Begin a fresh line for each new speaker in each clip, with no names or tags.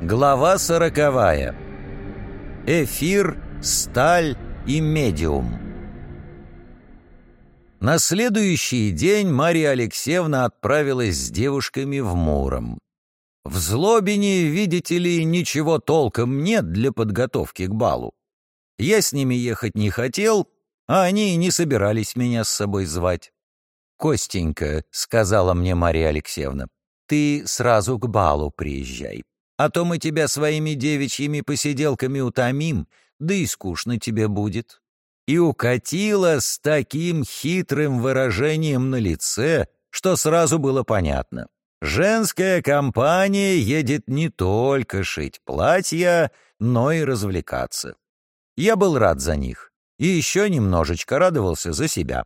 Глава сороковая. Эфир, сталь и медиум. На следующий день Мария Алексеевна отправилась с девушками в Муром. В Злобине, видите ли, ничего толком нет для подготовки к балу. Я с ними ехать не хотел, а они и не собирались меня с собой звать. «Костенька», — сказала мне Мария Алексеевна, — «ты сразу к балу приезжай, а то мы тебя своими девичьими посиделками утомим, да и скучно тебе будет». И укатила с таким хитрым выражением на лице, что сразу было понятно. Женская компания едет не только шить платья, но и развлекаться. Я был рад за них и еще немножечко радовался за себя.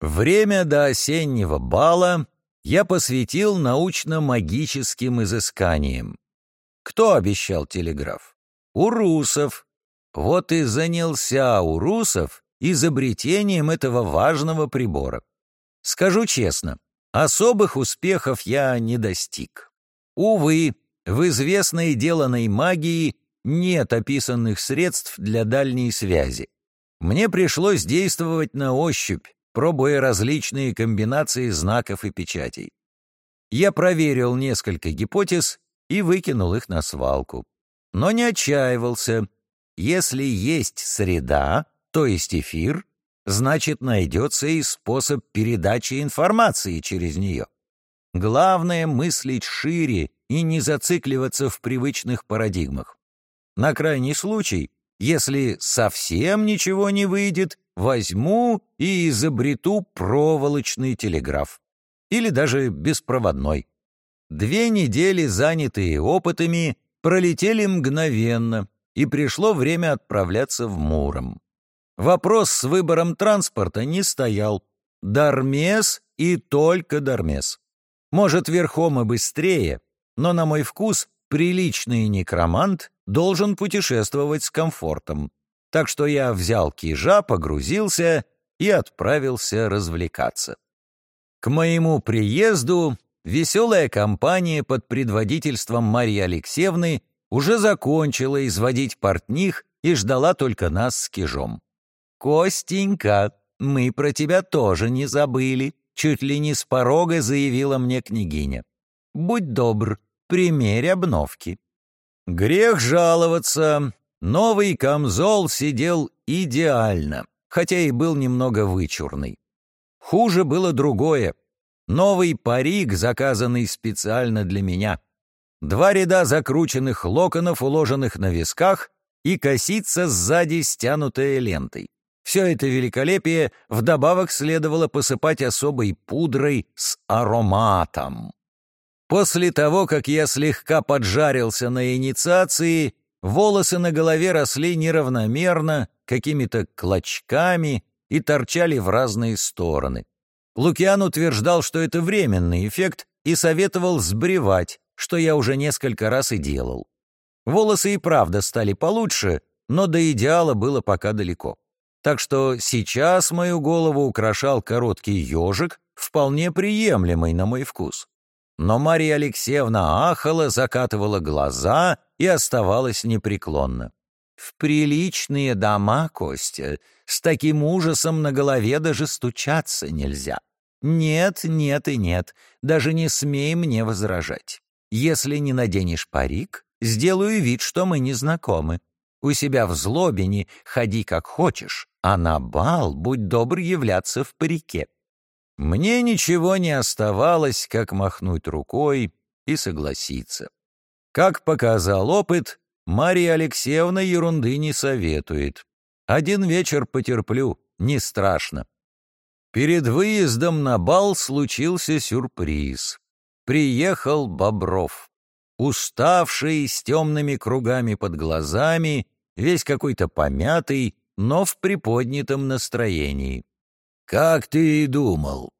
Время до осеннего бала я посвятил научно-магическим изысканиям. Кто обещал телеграф? Урусов. Вот и занялся Урусов изобретением этого важного прибора. Скажу честно, особых успехов я не достиг. Увы, в известной деланной магии нет описанных средств для дальней связи. Мне пришлось действовать на ощупь, пробуя различные комбинации знаков и печатей. Я проверил несколько гипотез и выкинул их на свалку. Но не отчаивался. Если есть среда, то есть эфир, значит, найдется и способ передачи информации через нее. Главное — мыслить шире и не зацикливаться в привычных парадигмах. На крайний случай, если совсем ничего не выйдет, возьму и изобрету проволочный телеграф. Или даже беспроводной. Две недели, занятые опытами, пролетели мгновенно, и пришло время отправляться в Муром. Вопрос с выбором транспорта не стоял. Дармес и только Дармес. Может, верхом и быстрее, но, на мой вкус, приличный некромант должен путешествовать с комфортом так что я взял кижа, погрузился и отправился развлекаться. К моему приезду веселая компания под предводительством Марьи Алексеевны уже закончила изводить портних и ждала только нас с кижом. «Костенька, мы про тебя тоже не забыли», — чуть ли не с порога заявила мне княгиня. «Будь добр, примерь обновки». Грех жаловаться, Новый камзол сидел идеально, хотя и был немного вычурный. Хуже было другое. Новый парик, заказанный специально для меня. Два ряда закрученных локонов, уложенных на висках, и косица сзади, стянутая лентой. Все это великолепие вдобавок следовало посыпать особой пудрой с ароматом. После того, как я слегка поджарился на инициации, Волосы на голове росли неравномерно, какими-то клочками и торчали в разные стороны. Лукиан утверждал, что это временный эффект, и советовал сбривать, что я уже несколько раз и делал. Волосы и правда стали получше, но до идеала было пока далеко. Так что сейчас мою голову украшал короткий ежик, вполне приемлемый на мой вкус. Но Мария Алексеевна ахала, закатывала глаза и оставалась непреклонна. В приличные дома, Костя, с таким ужасом на голове даже стучаться нельзя. Нет, нет и нет, даже не смей мне возражать. Если не наденешь парик, сделаю вид, что мы не знакомы. У себя в злобине ходи как хочешь, а на бал будь добр являться в парике. Мне ничего не оставалось, как махнуть рукой и согласиться. Как показал опыт, Мария Алексеевна ерунды не советует. Один вечер потерплю, не страшно. Перед выездом на бал случился сюрприз. Приехал Бобров. Уставший, с темными кругами под глазами, весь какой-то помятый, но в приподнятом настроении. «Как ты и думал».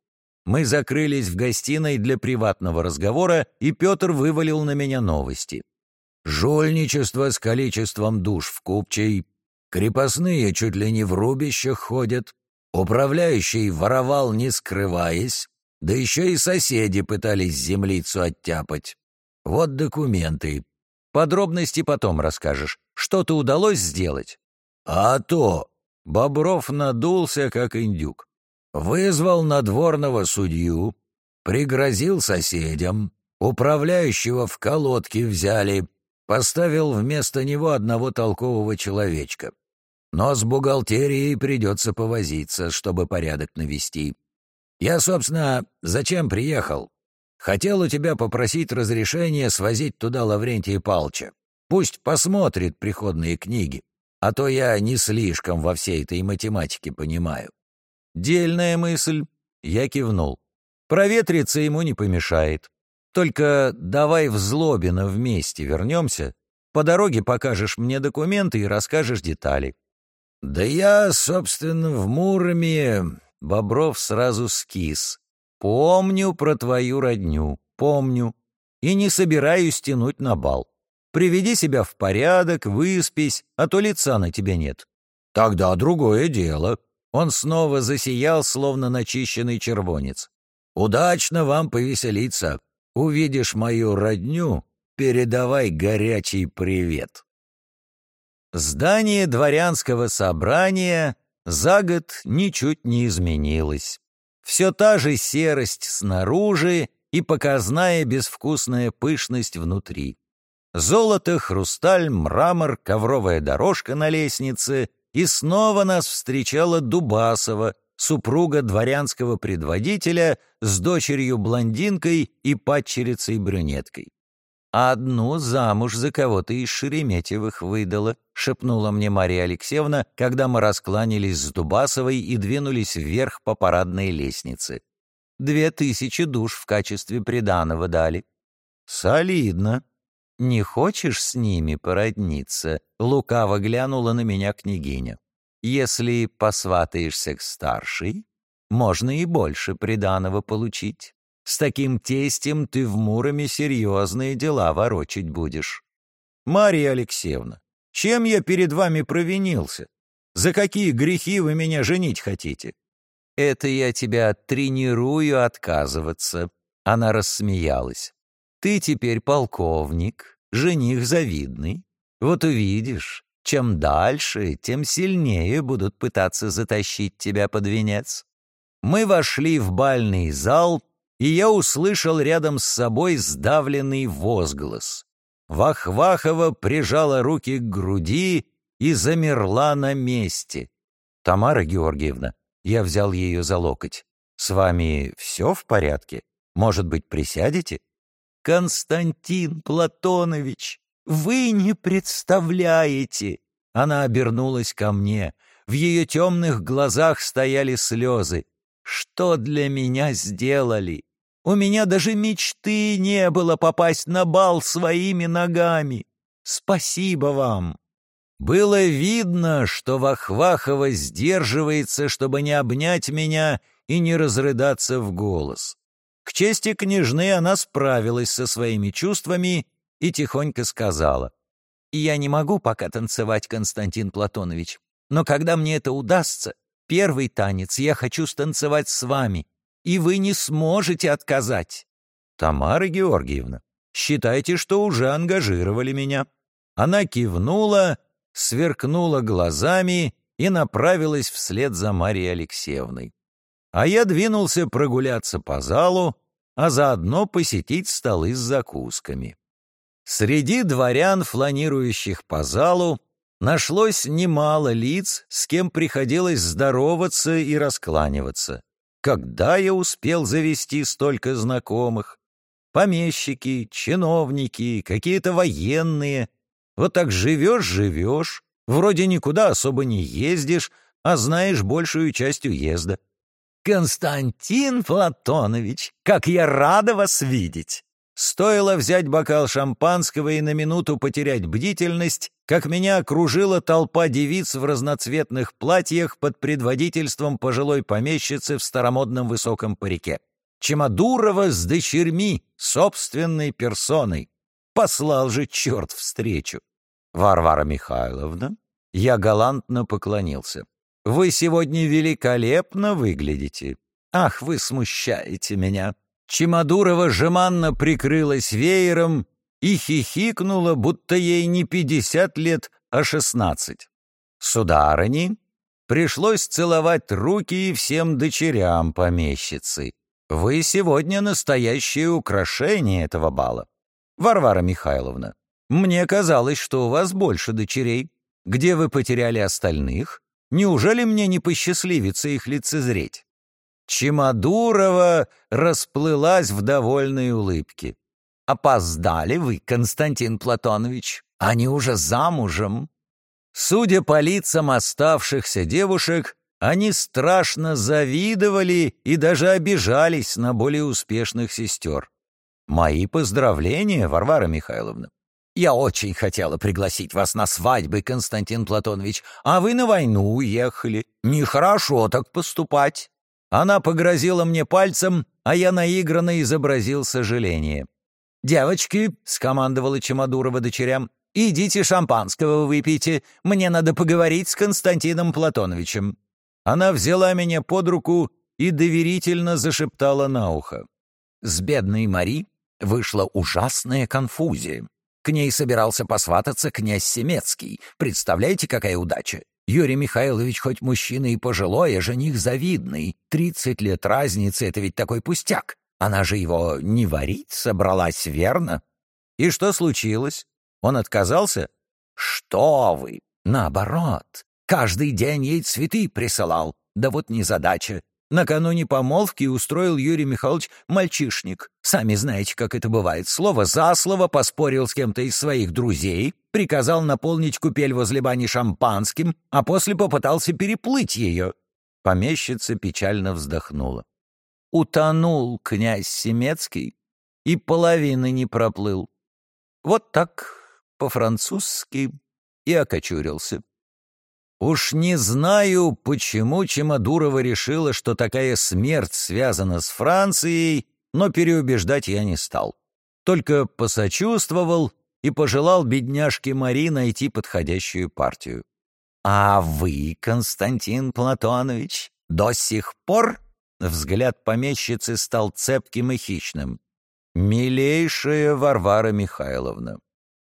Мы закрылись в гостиной для приватного разговора, и Петр вывалил на меня новости. «Жульничество с количеством душ в купчей, крепостные чуть ли не в рубищах ходят, управляющий воровал, не скрываясь, да еще и соседи пытались землицу оттяпать. Вот документы. Подробности потом расскажешь. Что-то удалось сделать?»
«А то!» — Бобров надулся, как индюк. «Вызвал надворного судью, пригрозил соседям, управляющего в колодке взяли, поставил вместо него одного толкового человечка. Но с бухгалтерией придется повозиться, чтобы порядок навести. Я, собственно, зачем приехал? Хотел у тебя попросить разрешения свозить туда Лаврентия Палча. Пусть посмотрит приходные книги, а то я не слишком во всей этой математике понимаю.
Дельная мысль. Я кивнул. Проветриться ему не помешает. Только давай в Злобино вместе вернемся. По дороге покажешь мне документы и расскажешь детали.
Да я, собственно, в Муроме...
Бобров сразу скис. Помню про твою родню, помню. И не собираюсь тянуть на бал. Приведи себя в порядок, выспись, а то лица на тебе нет.
Тогда другое дело.
Он снова засиял, словно начищенный червонец.
Удачно вам повеселиться. Увидишь мою родню, передавай горячий привет.
Здание дворянского собрания за год ничуть не изменилось. Все та же серость снаружи и показная безвкусная пышность внутри. Золото, хрусталь, мрамор, ковровая дорожка на лестнице, и снова нас встречала Дубасова, супруга дворянского предводителя с дочерью-блондинкой и падчерицей-брюнеткой. «Одну замуж за кого-то из Шереметьевых выдала», — шепнула мне Мария Алексеевна, когда мы раскланялись с Дубасовой и двинулись вверх по парадной лестнице. «Две тысячи душ в качестве приданого дали». «Солидно. Не хочешь с ними породниться?» — лукаво глянула на меня княгиня. Если посватаешься к старшей, можно и больше приданого получить. С таким тестем ты в Муроме серьезные дела ворочить будешь. Мария Алексеевна, чем я перед вами провинился? За какие грехи вы меня женить хотите? Это я тебя тренирую отказываться. Она рассмеялась. Ты теперь полковник, жених завидный. Вот увидишь, чем дальше, тем сильнее будут пытаться затащить тебя под венец. Мы вошли в бальный зал, и я услышал рядом с собой сдавленный возглас. Вахвахова прижала руки к груди и замерла на месте. «Тамара Георгиевна», я взял ее за локоть, «с вами все в порядке? Может быть, присядете?» «Константин Платонович!» Вы не представляете!» Она обернулась ко мне. В ее темных глазах стояли слезы. «Что для меня сделали? У меня даже мечты не было попасть на бал своими ногами. Спасибо вам!» Было видно, что Вахвахова сдерживается, чтобы не обнять меня и не разрыдаться в голос. К чести княжны она справилась со своими чувствами и тихонько сказала. «Я не могу пока танцевать, Константин Платонович, но когда мне это удастся, первый танец я хочу станцевать с вами, и вы не сможете отказать». «Тамара Георгиевна, считайте, что уже ангажировали меня». Она кивнула, сверкнула глазами и направилась вслед за Марией Алексеевной. А я двинулся прогуляться по залу, а заодно посетить столы с закусками. Среди дворян, фланирующих по залу, нашлось немало лиц, с кем приходилось здороваться и раскланиваться. Когда я успел завести столько знакомых? Помещики, чиновники, какие-то военные. Вот так живешь-живешь, вроде никуда особо не ездишь, а знаешь большую часть уезда. «Константин Платонович, как я рада вас видеть!» Стоило взять бокал шампанского и на минуту потерять бдительность, как меня окружила толпа девиц в разноцветных платьях под предводительством пожилой помещицы в старомодном высоком парике. Чемодурова с дочерьми, собственной персоной. Послал же черт встречу. Варвара Михайловна, я галантно поклонился. Вы сегодня великолепно выглядите. Ах, вы смущаете меня. Чемодурова жеманно прикрылась веером и хихикнула, будто ей не пятьдесят лет, а шестнадцать. Сударыни, пришлось целовать руки и всем дочерям помещицы. Вы сегодня настоящее украшение этого бала. Варвара Михайловна, мне казалось, что у вас больше дочерей. Где вы потеряли остальных? Неужели мне не посчастливится их лицезреть?» Чемодурова расплылась в довольной улыбке. «Опоздали вы, Константин Платонович. Они уже замужем». Судя по лицам оставшихся девушек, они страшно завидовали и даже обижались на более успешных сестер. «Мои поздравления, Варвара Михайловна. Я очень хотела пригласить вас на свадьбы, Константин Платонович, а вы на войну уехали. Нехорошо так поступать». Она погрозила мне пальцем, а я наигранно изобразил сожаление. «Девочки», — скомандовала Чемодурова дочерям, — «идите шампанского выпейте, мне надо поговорить с Константином Платоновичем». Она взяла меня под руку и доверительно зашептала на ухо. С бедной Мари вышла ужасная конфузия. К ней собирался посвататься князь Семецкий. Представляете, какая удача? Юрий Михайлович хоть мужчина и пожилой, а жених завидный. Тридцать лет разницы — это ведь такой пустяк. Она же его не варить собралась, верно? И что случилось? Он отказался? Что вы? Наоборот. Каждый день ей цветы присылал. Да вот незадача. Накануне помолвки устроил Юрий Михайлович мальчишник. Сами знаете, как это бывает. Слово за слово поспорил с кем-то из своих друзей, приказал наполнить купель возле бани шампанским, а после попытался переплыть ее. Помещица печально вздохнула. Утонул князь Семецкий и половины не проплыл. Вот так, по-французски, и окочурился. Уж не знаю, почему Чемодурова решила, что такая смерть связана с Францией, но переубеждать я не стал. Только посочувствовал и пожелал бедняжке Мари найти подходящую партию. «А вы, Константин Платонович, до сих пор...» Взгляд помещицы стал цепким и хищным. «Милейшая Варвара Михайловна,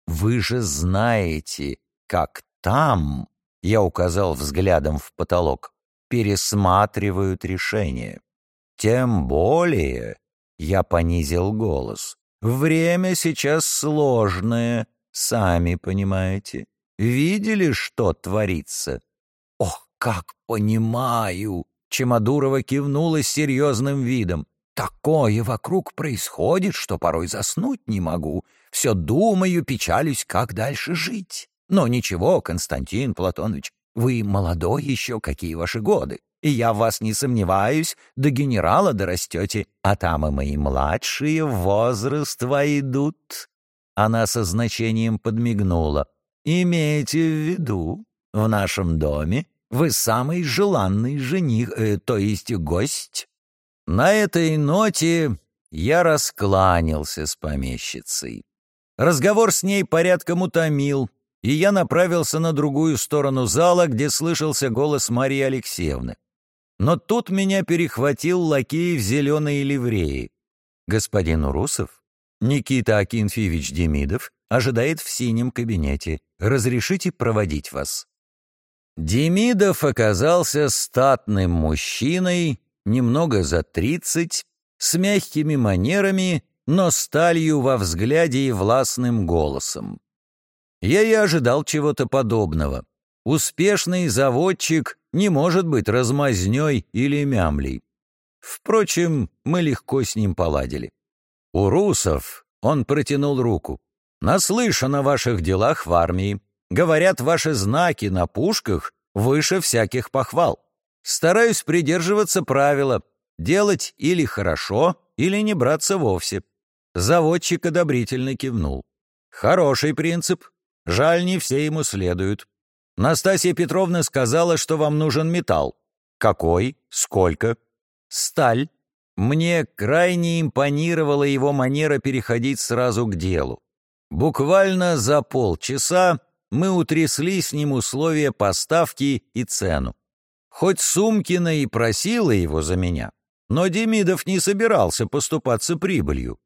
вы же знаете, как там я указал взглядом в потолок, пересматривают решение. Тем более, я понизил голос, время сейчас сложное, сами понимаете. Видели, что творится? Ох, как понимаю! Чемодурова кивнула с серьезным видом. Такое вокруг происходит, что порой заснуть не могу. Все думаю, печалюсь, как дальше жить. Но ничего, Константин Платонович, вы молодой еще, какие ваши годы, и я в вас не сомневаюсь, до генерала дорастете, а там и мои младшие в возраст войдут». Она со значением подмигнула. «Имейте в виду, в нашем доме вы самый желанный жених, э, то есть гость». На этой ноте я раскланялся с помещицей. Разговор с ней порядком утомил, и я направился на другую сторону зала, где слышался голос Марии Алексеевны. Но тут меня перехватил лакей в зеленой ливреи. Господин Урусов, Никита Акинфьевич Демидов, ожидает в синем кабинете. Разрешите проводить вас. Демидов оказался статным мужчиной, немного за тридцать, с мягкими манерами, но сталью во взгляде и властным голосом. Я и ожидал чего-то подобного. Успешный заводчик не может быть размазнёй или мямлей. Впрочем, мы легко с ним поладили. У русов он протянул руку. «Наслышан о ваших делах в армии. Говорят, ваши знаки на пушках выше всяких похвал. Стараюсь придерживаться правила — делать или хорошо, или не браться вовсе». Заводчик одобрительно кивнул. «Хороший принцип, Жаль, не все ему следуют. Настасья Петровна сказала, что вам нужен металл. Какой? Сколько? Сталь. Мне крайне импонировала его манера переходить сразу к делу. Буквально за полчаса мы утрясли с ним условия поставки и цену. Хоть Сумкина и просила его за меня, но Демидов не собирался поступаться прибылью.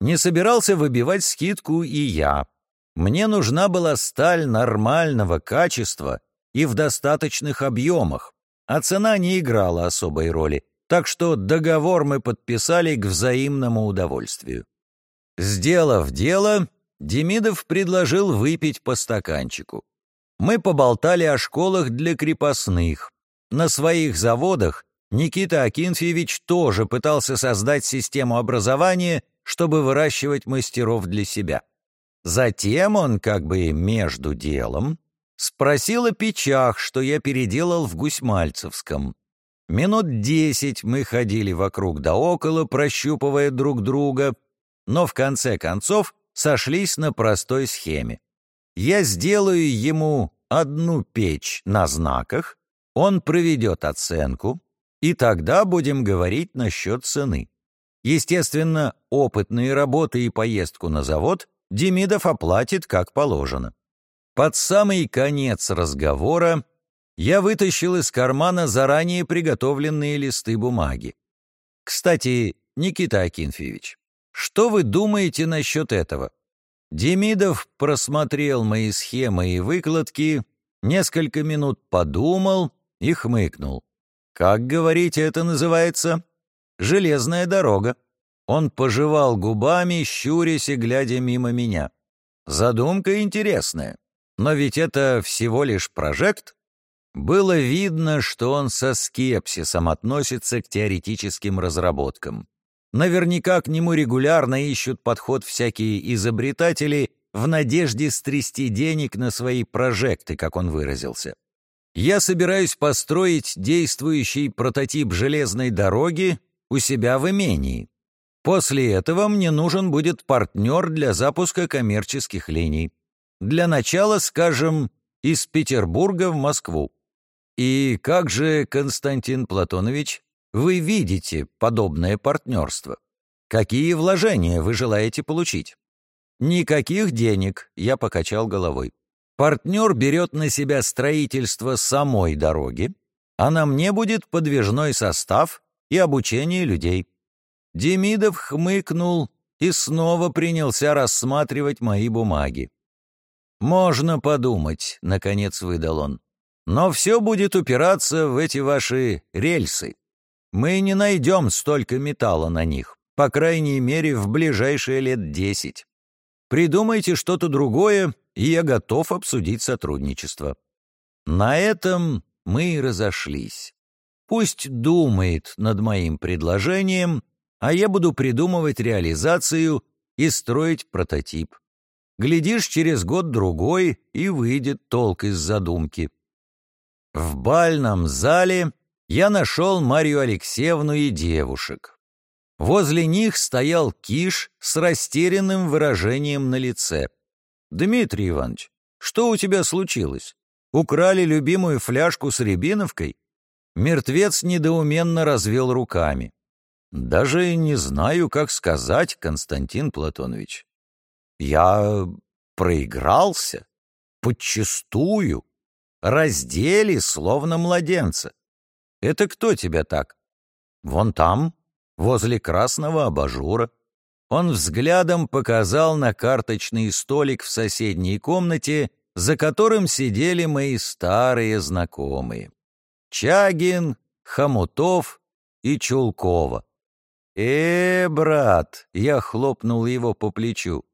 Не собирался выбивать скидку и я. Мне нужна была сталь нормального качества и в достаточных объемах, а цена не играла особой роли, так что договор мы подписали к взаимному удовольствию. Сделав дело, Демидов предложил выпить по стаканчику. Мы поболтали о школах для крепостных. На своих заводах Никита Акинфьевич тоже пытался создать систему образования, чтобы выращивать мастеров для себя. Затем он, как бы между делом, спросил о печах, что я переделал в Гусьмальцевском. Минут десять мы ходили вокруг да около, прощупывая друг друга, но в конце концов сошлись на простой схеме. Я сделаю ему одну печь на знаках, он проведет оценку, и тогда будем говорить насчет цены. Естественно, опытные работы и поездку на завод Демидов оплатит как положено. Под самый конец разговора я вытащил из кармана заранее приготовленные листы бумаги. Кстати, Никита Акинфьевич, что вы думаете насчет этого? Демидов просмотрел мои схемы и выкладки, несколько минут подумал и хмыкнул. «Как, говорите, это называется?» «Железная дорога». Он пожевал губами, щурясь и глядя мимо меня. Задумка интересная. Но ведь это всего лишь прожект. Было видно, что он со скепсисом относится к теоретическим разработкам. Наверняка к нему регулярно ищут подход всякие изобретатели в надежде стрясти денег на свои прожекты, как он выразился. Я собираюсь построить действующий прототип железной дороги у себя в имении. После этого мне нужен будет партнер для запуска коммерческих линий. Для начала, скажем, из Петербурга в Москву. И как же, Константин Платонович, вы видите подобное партнерство? Какие вложения вы желаете получить? Никаких денег, я покачал головой. Партнер берет на себя строительство самой дороги, а на мне будет подвижной состав и обучение людей. Демидов хмыкнул и снова принялся рассматривать мои бумаги. «Можно подумать», — наконец выдал он. «Но все будет упираться в эти ваши рельсы. Мы не найдем столько металла на них, по крайней мере, в ближайшие лет десять. Придумайте что-то другое, и я готов обсудить сотрудничество». На этом мы и разошлись. Пусть думает над моим предложением, а я буду придумывать реализацию и строить прототип. Глядишь, через год-другой и выйдет толк из задумки. В бальном зале я нашел Марию Алексеевну и девушек. Возле них стоял Киш с растерянным выражением на лице. «Дмитрий Иванович, что у тебя случилось? Украли любимую фляжку с рябиновкой?» Мертвец недоуменно развел руками. «Даже не знаю, как сказать, Константин Платонович. Я проигрался, подчистую, раздели, словно младенца. Это кто тебя так? Вон там, возле красного абажура. Он взглядом показал на карточный столик в соседней комнате, за которым сидели мои старые знакомые. Чагин, Хомутов и Чулкова. «Э, брат!» — я хлопнул его по плечу.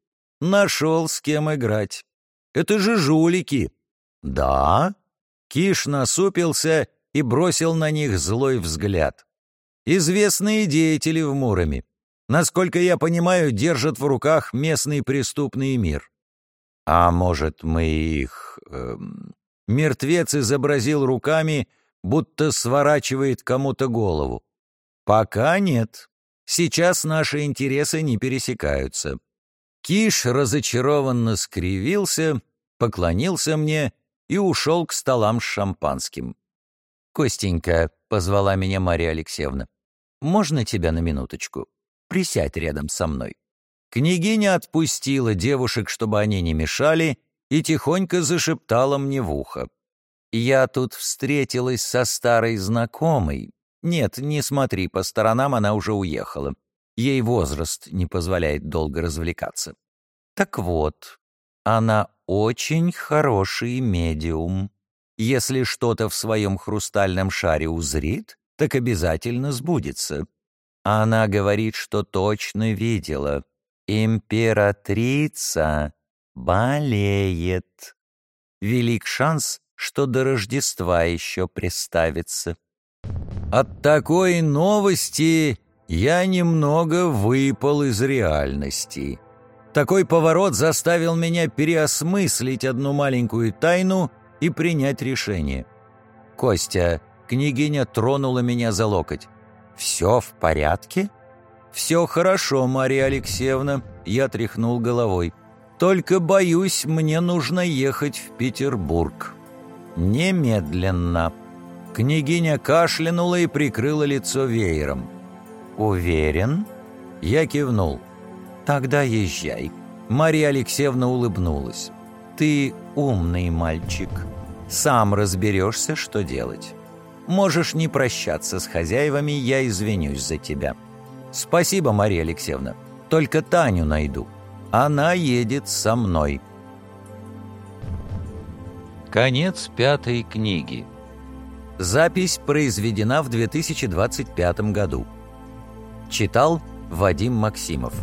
«Нашел, с кем играть. Это же жулики!» «Да?» Киш насупился и бросил на них злой взгляд. «Известные деятели в Муроме. Насколько я понимаю, держат в руках местный преступный мир. А может, мы их...» эм... Мертвец изобразил руками, будто сворачивает кому-то голову. «Пока нет. Сейчас наши интересы не пересекаются». Киш разочарованно скривился, поклонился мне и ушел к столам с шампанским. «Костенька», — позвала меня Мария Алексеевна, — «можно тебя на минуточку? Присядь рядом со мной». Княгиня отпустила девушек, чтобы они не мешали, и тихонько зашептала мне в ухо. «Я тут встретилась со старой знакомой. Нет, не смотри по сторонам, она уже уехала. Ей возраст не позволяет долго развлекаться. Так вот, она очень хороший медиум. Если что-то в своем хрустальном шаре узрит, так обязательно сбудется. Она говорит, что точно видела. Императрица болеет. Велик шанс, что до Рождества еще приставится. От такой новости я немного выпал из реальности. Такой поворот заставил меня переосмыслить одну маленькую тайну и принять решение. «Костя, княгиня тронула меня за локоть. Все в порядке?» «Все хорошо, Мария Алексеевна», — я тряхнул головой. «Только, боюсь, мне нужно ехать в Петербург». «Немедленно». Княгиня кашлянула и прикрыла лицо веером. «Уверен?» Я кивнул. «Тогда езжай». Мария Алексеевна улыбнулась. «Ты умный мальчик. Сам разберешься, что делать. Можешь не прощаться с хозяевами, я извинюсь за тебя». «Спасибо, Мария Алексеевна. Только Таню найду. Она едет со мной». Конец пятой книги. Запись произведена в 2025 году. Читал Вадим Максимов.